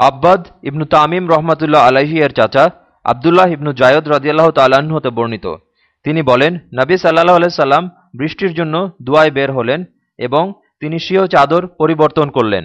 আব্বাদ ইবনু তামিম রহমাতুল্লাহ আলাহি এর চাচা আবদুল্লাহ ইবনু জায়দ রদিয়াল্লাহ তাল্লাহ্ন হতে বর্ণিত। তিনি বলেন, নবী সাল্লাহ আলাইসাল্লাম বৃষ্টির জন্য দুয়ায় বের হলেন এবং তিনি স্বীয় চাদর পরিবর্তন করলেন।